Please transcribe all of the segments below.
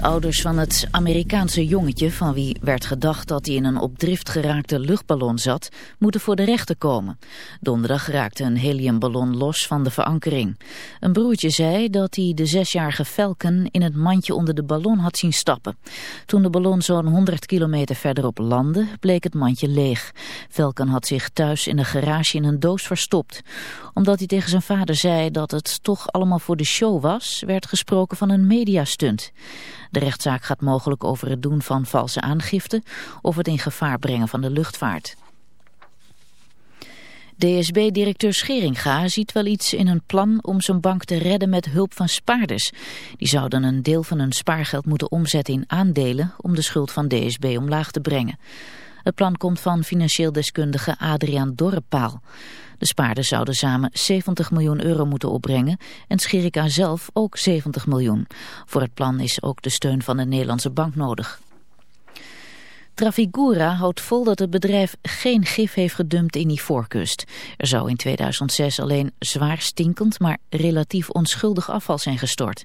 De ouders van het Amerikaanse jongetje, van wie werd gedacht dat hij in een op drift geraakte luchtballon zat, moeten voor de rechter komen. Donderdag raakte een heliumballon los van de verankering. Een broertje zei dat hij de zesjarige Falcon in het mandje onder de ballon had zien stappen. Toen de ballon zo'n 100 kilometer verderop landde, bleek het mandje leeg. Falcon had zich thuis in een garage in een doos verstopt. Omdat hij tegen zijn vader zei dat het toch allemaal voor de show was, werd gesproken van een mediastunt. De rechtszaak gaat mogelijk over het doen van valse aangifte of het in gevaar brengen van de luchtvaart. DSB-directeur Scheringa ziet wel iets in een plan om zijn bank te redden met hulp van spaarders. Die zouden een deel van hun spaargeld moeten omzetten in aandelen om de schuld van DSB omlaag te brengen. Het plan komt van financieel deskundige Adriaan Dorrepaal. De spaarders zouden samen 70 miljoen euro moeten opbrengen en Schirika zelf ook 70 miljoen. Voor het plan is ook de steun van de Nederlandse bank nodig. Trafigura houdt vol dat het bedrijf geen gif heeft gedumpt in Ivoorkust. Er zou in 2006 alleen zwaar stinkend, maar relatief onschuldig afval zijn gestort.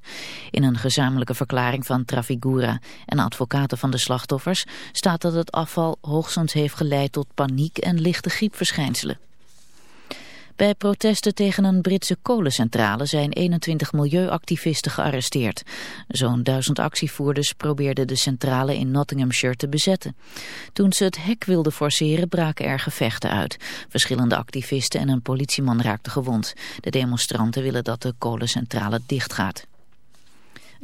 In een gezamenlijke verklaring van Trafigura en advocaten van de slachtoffers staat dat het afval hoogstens heeft geleid tot paniek en lichte griepverschijnselen. Bij protesten tegen een Britse kolencentrale zijn 21 milieuactivisten gearresteerd. Zo'n duizend actievoerders probeerden de centrale in Nottinghamshire te bezetten. Toen ze het hek wilden forceren braken er gevechten uit. Verschillende activisten en een politieman raakten gewond. De demonstranten willen dat de kolencentrale dichtgaat.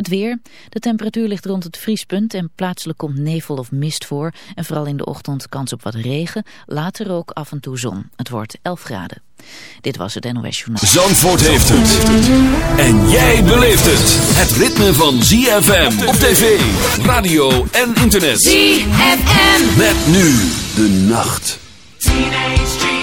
Het weer. De temperatuur ligt rond het vriespunt en plaatselijk komt nevel of mist voor. En vooral in de ochtend kans op wat regen. Later ook af en toe zon. Het wordt 11 graden. Dit was het NOS Journaal. Zandvoort heeft het. En jij beleeft het. Het ritme van ZFM op tv, radio en internet. ZFM. Met nu de nacht. Teenage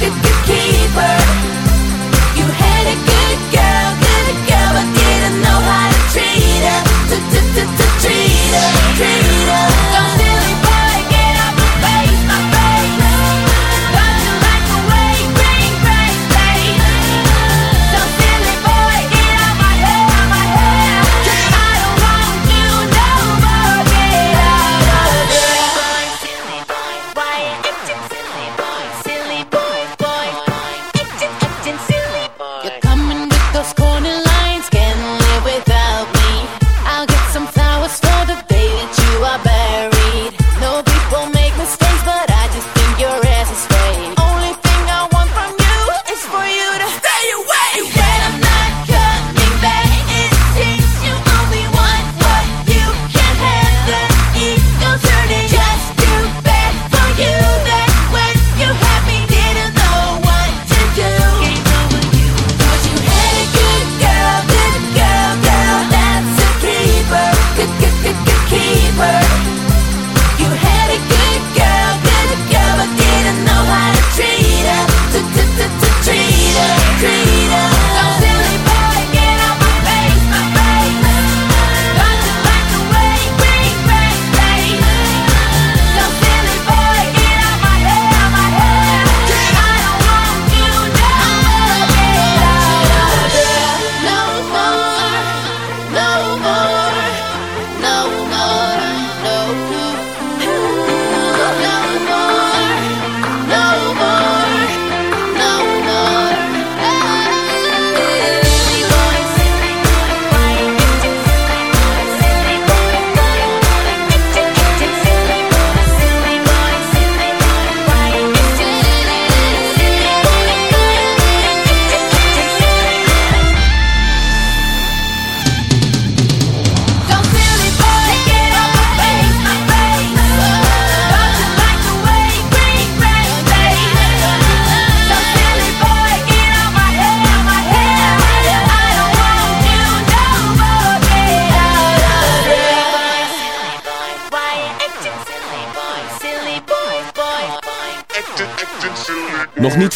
It's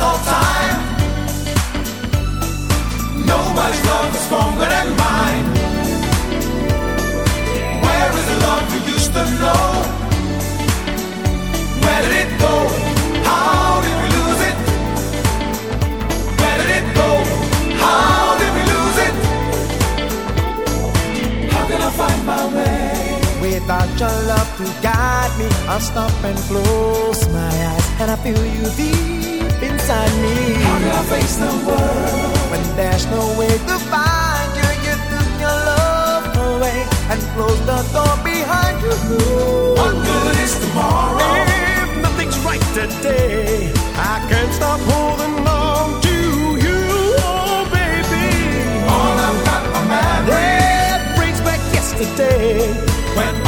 All time. Nobody's love is stronger than mine. Where is the love we used to know? Where did it go? How did we lose it? Where did it go? How did we lose it? How can I find my way? Without your love to guide me, I'll stop and close my eyes, and I feel you deep inside me. How can I face the world when there's no way to find you? You took your love away and closed the door behind you. What good is tomorrow? If nothing's right today, I can't stop holding on to you, oh baby. All I've got are memories. That brings back yesterday when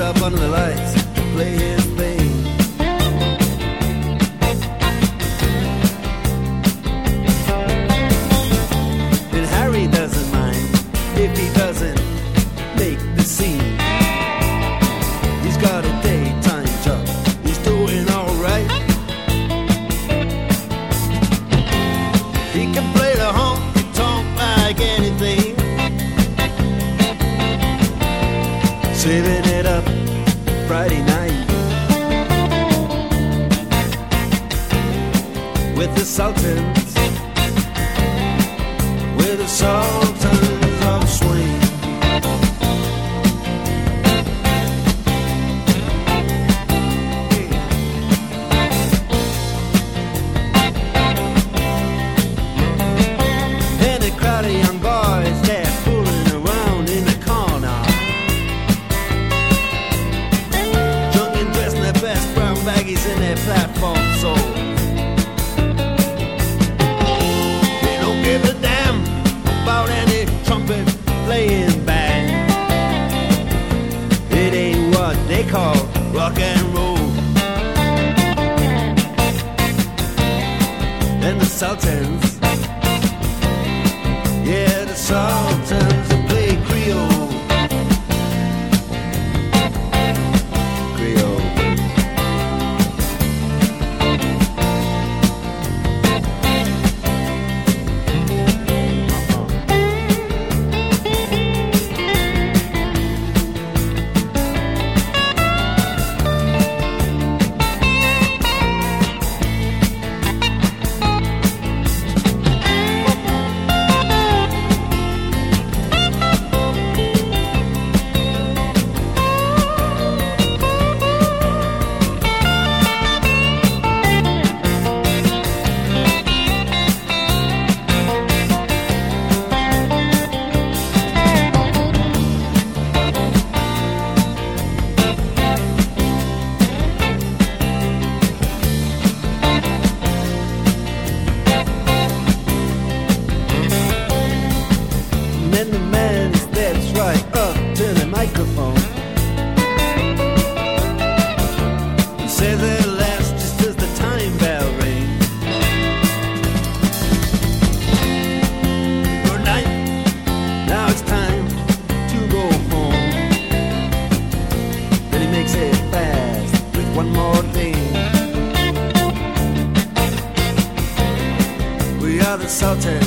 Up under the lights. Play his insulted